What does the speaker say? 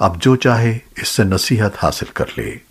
अब जो चाहे इससे नसीहत हासिल कर ले।